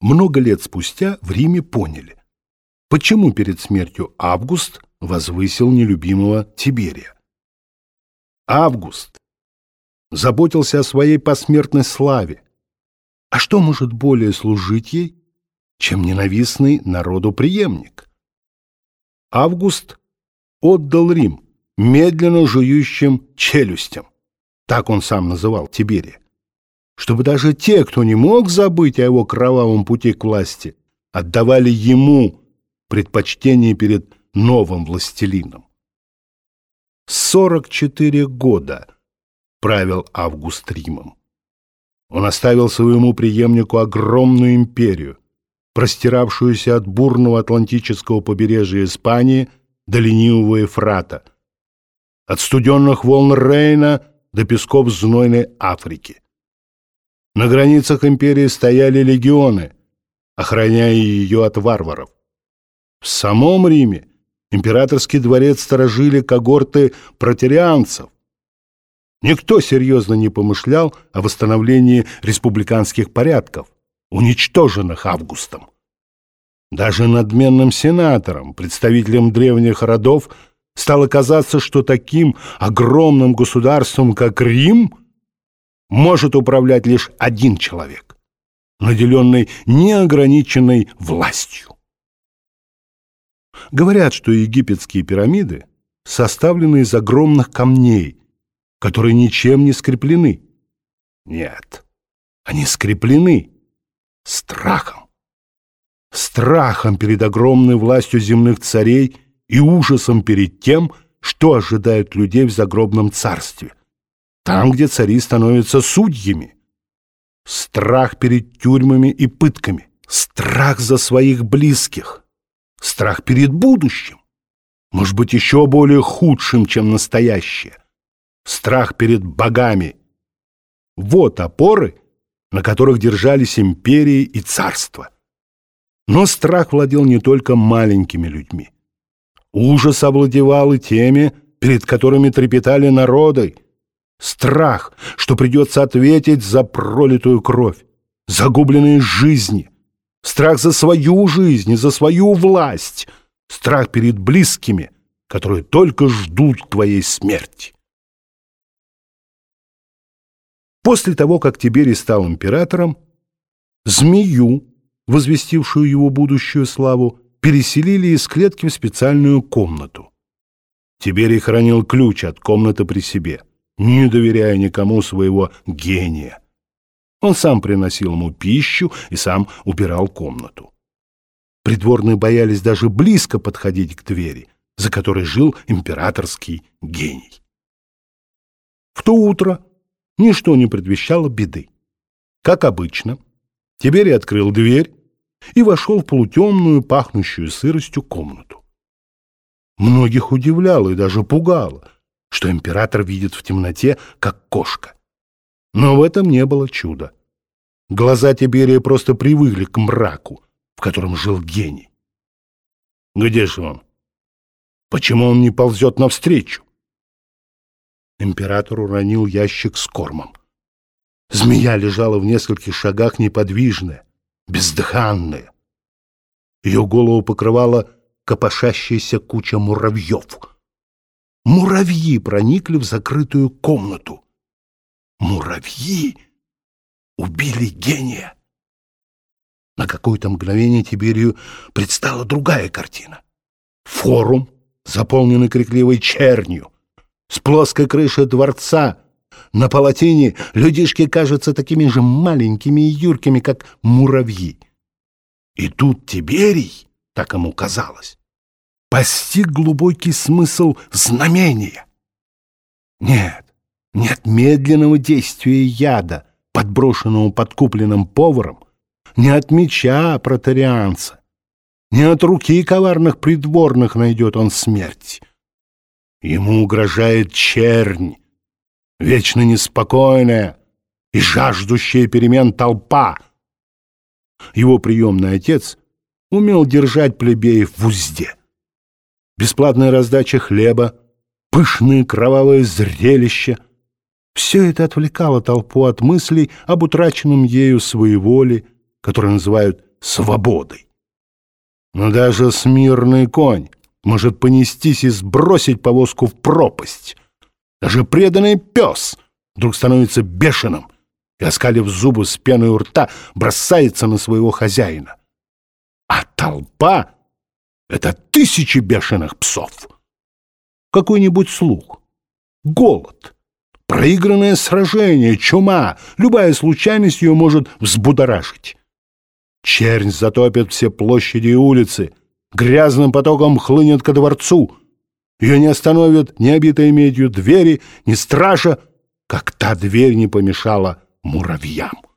много лет спустя в Риме поняли, почему перед смертью Август возвысил нелюбимого Тиберия. Август заботился о своей посмертной славе. А что может более служить ей, чем ненавистный народу преемник? Август отдал Рим медленно жующим челюстям, так он сам называл Тиберия, чтобы даже те, кто не мог забыть о его кровавом пути к власти, отдавали ему предпочтение перед новым властелином. 44 года правил Август Римом. Он оставил своему преемнику огромную империю, простиравшуюся от бурного Атлантического побережья Испании до ленивого Ефрата, от студенных волн Рейна до песков знойной Африки. На границах империи стояли легионы, охраняя ее от варваров. В самом Риме императорский дворец сторожили когорты протерианцев. Никто серьезно не помышлял о восстановлении республиканских порядков, уничтоженных Августом. Даже надменным сенаторам, представителям древних родов, стало казаться, что таким огромным государством, как Рим, может управлять лишь один человек, наделенный неограниченной властью. Говорят, что египетские пирамиды составлены из огромных камней, которые ничем не скреплены. Нет, они скреплены страхом. Страхом перед огромной властью земных царей и ужасом перед тем, что ожидает людей в загробном царстве, там, где цари становятся судьями. Страх перед тюрьмами и пытками, страх за своих близких, Страх перед будущим. Может быть, еще более худшим, чем настоящее. Страх перед богами. Вот опоры, на которых держались империи и царства. Но страх владел не только маленькими людьми. Ужас овладевал и теми, перед которыми трепетали народы. Страх, что придется ответить за пролитую кровь, загубленные жизни, Страх за свою жизнь и за свою власть. Страх перед близкими, которые только ждут твоей смерти. После того, как Тиберий стал императором, змею, возвестившую его будущую славу, переселили из клетки в специальную комнату. Тиберий хранил ключ от комнаты при себе, не доверяя никому своего гения. Он сам приносил ему пищу и сам убирал комнату. Придворные боялись даже близко подходить к двери, за которой жил императорский гений. В то утро ничто не предвещало беды. Как обычно, Тиберий открыл дверь и вошел в полутемную, пахнущую сыростью комнату. Многих удивляло и даже пугало, что император видит в темноте, как кошка. Но в этом не было чуда. Глаза Тиберия просто привыкли к мраку, в котором жил гений. Где же он? Почему он не ползет навстречу? Император уронил ящик с кормом. Змея лежала в нескольких шагах неподвижная, бездыханная. Ее голову покрывала копошащаяся куча муравьев. Муравьи проникли в закрытую комнату. Муравьи убили гения. На какое-то мгновение Тиберию предстала другая картина. Форум, заполненный крикливой чернью, с плоской крышей дворца. На палатине людишки кажутся такими же маленькими и юркими, как муравьи. И тут Тиберий, так ему казалось, постиг глубокий смысл знамения. Нет, нет медленного действия яда, подброшенному подкупленным поваром, не от меча протарианца, не от руки коварных придворных найдет он смерть. Ему угрожает чернь, вечно неспокойная и жаждущая перемен толпа. Его приемный отец умел держать плебеев в узде. Бесплатная раздача хлеба, пышные кровавые зрелища — все это отвлекало толпу от мыслей об утраченном ею своеволе, которое называют свободой. Но даже смирный конь может понестись и сбросить повозку в пропасть. Даже преданный пес вдруг становится бешеным и, оскалив зубы с пеной у рта, бросается на своего хозяина. А толпа — это тысячи бешеных псов. Какой-нибудь слух, голод, проигранное сражение, чума, любая случайность ее может взбудоражить. Чернь затопит все площади и улицы, грязным потоком хлынет ко дворцу. Ее не остановят ни обитые медью двери, ни стража, как та дверь не помешала муравьям.